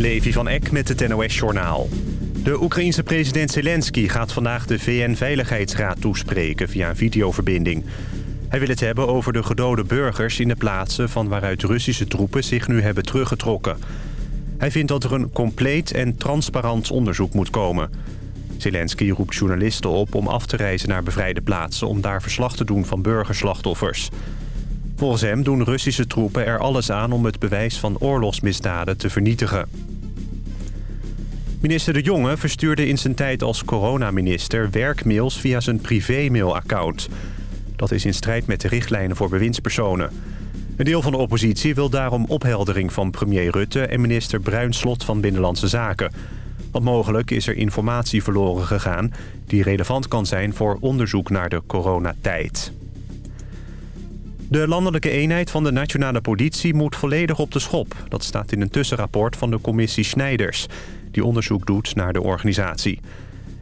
Levi van Eck met het NOS-journaal. De Oekraïense president Zelensky gaat vandaag de VN-veiligheidsraad toespreken via een videoverbinding. Hij wil het hebben over de gedode burgers in de plaatsen van waaruit Russische troepen zich nu hebben teruggetrokken. Hij vindt dat er een compleet en transparant onderzoek moet komen. Zelensky roept journalisten op om af te reizen naar bevrijde plaatsen... om daar verslag te doen van burgerslachtoffers. Volgens hem doen Russische troepen er alles aan om het bewijs van oorlogsmisdaden te vernietigen. Minister De Jonge verstuurde in zijn tijd als coronaminister werkmails via zijn privé-mailaccount. Dat is in strijd met de richtlijnen voor bewindspersonen. Een deel van de oppositie wil daarom opheldering van premier Rutte en minister Bruinslot van Binnenlandse Zaken. Want mogelijk is er informatie verloren gegaan die relevant kan zijn voor onderzoek naar de coronatijd. De landelijke eenheid van de nationale politie moet volledig op de schop. Dat staat in een tussenrapport van de commissie Snijders... die onderzoek doet naar de organisatie.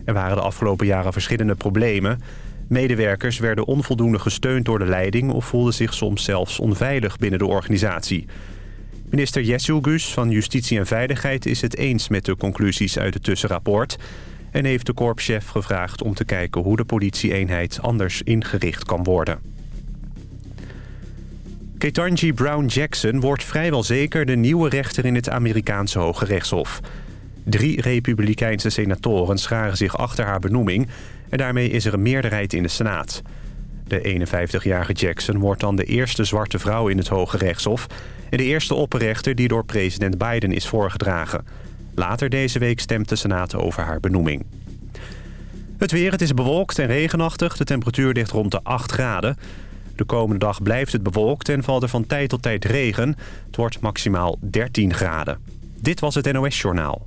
Er waren de afgelopen jaren verschillende problemen. Medewerkers werden onvoldoende gesteund door de leiding... of voelden zich soms zelfs onveilig binnen de organisatie. Minister Gus van Justitie en Veiligheid is het eens met de conclusies uit het tussenrapport... en heeft de korpschef gevraagd om te kijken hoe de politieeenheid anders ingericht kan worden. Ketanji Brown Jackson wordt vrijwel zeker de nieuwe rechter in het Amerikaanse Hoge Rechtshof. Drie republikeinse senatoren scharen zich achter haar benoeming... en daarmee is er een meerderheid in de Senaat. De 51-jarige Jackson wordt dan de eerste zwarte vrouw in het Hoge Rechtshof... en de eerste opperrechter die door president Biden is voorgedragen. Later deze week stemt de Senaat over haar benoeming. Het weer, het is bewolkt en regenachtig. De temperatuur ligt rond de 8 graden. De komende dag blijft het bewolkt en valt er van tijd tot tijd regen. Het wordt maximaal 13 graden. Dit was het NOS Journaal.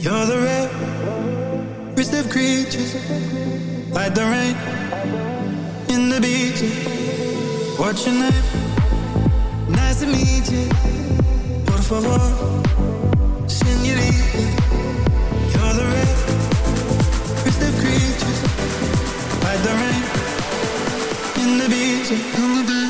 You're the rarest of creatures Like the rain in the beach. What's your name? Nice to meet you Por favor, senorita You're the creatures the rain in the beach.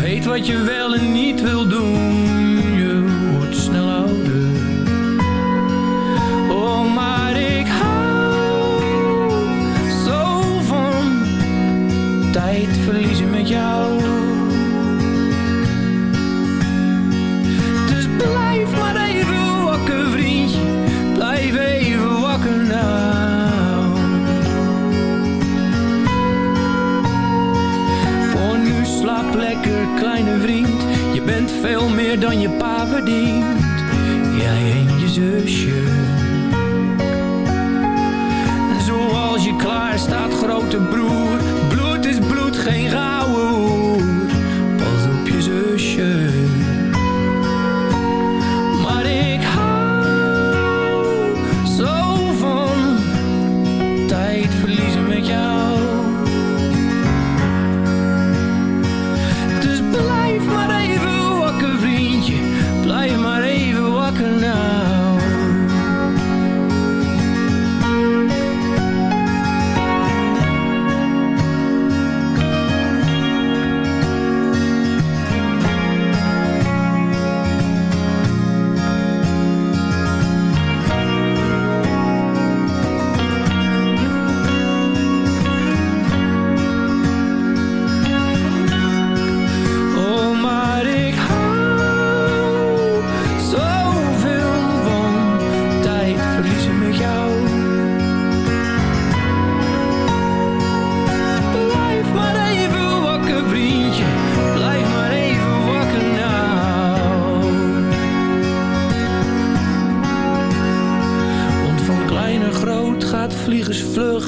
weet wat je wel en niet wil doen. veel meer dan je pa verdient. Jij en je zusje. Zoals je klaar staat, grote broer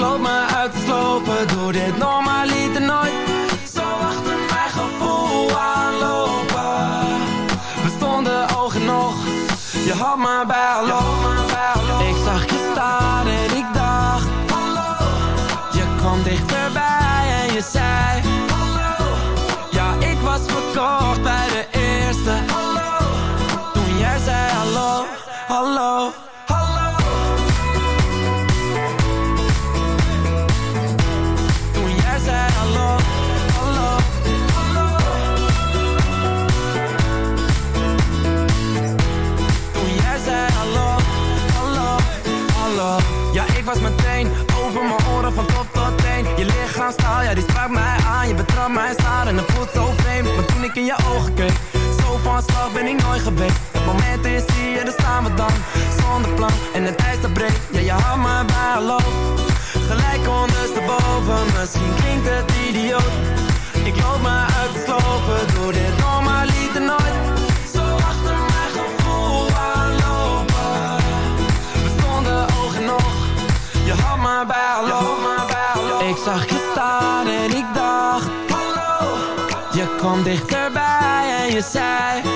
loop me uit te slopen, doe dit normaliter nooit. Zo achter mijn gevoel aanlopen. We stonden ogen nog, je had me bij ben ik nooit geweest. Het moment is hier, daar staan we dan. Zonder plan en het ijs dat breekt Ja, je houdt me bij hallo Gelijk ondersteboven, misschien klinkt het idioot. Ik loop maar uit de sloven, doe dit normaal lieten nooit. Zo achter mijn gevoel aanlopen. We stonden oog nog. Je had me bij hallo Ik zag je staan en ik dacht Hallo, je kwam dichterbij en je zei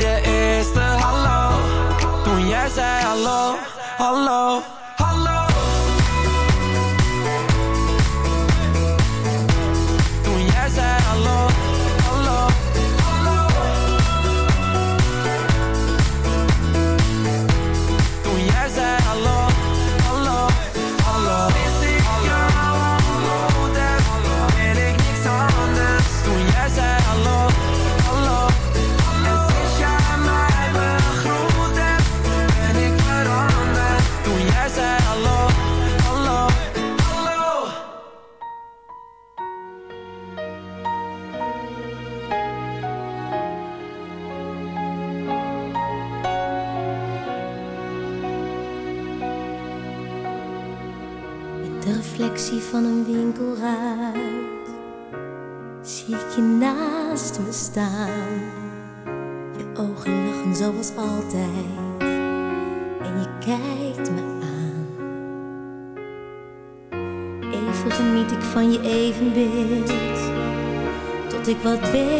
de eerste hallo. Toen jij zei hallo, hallo. wat beter.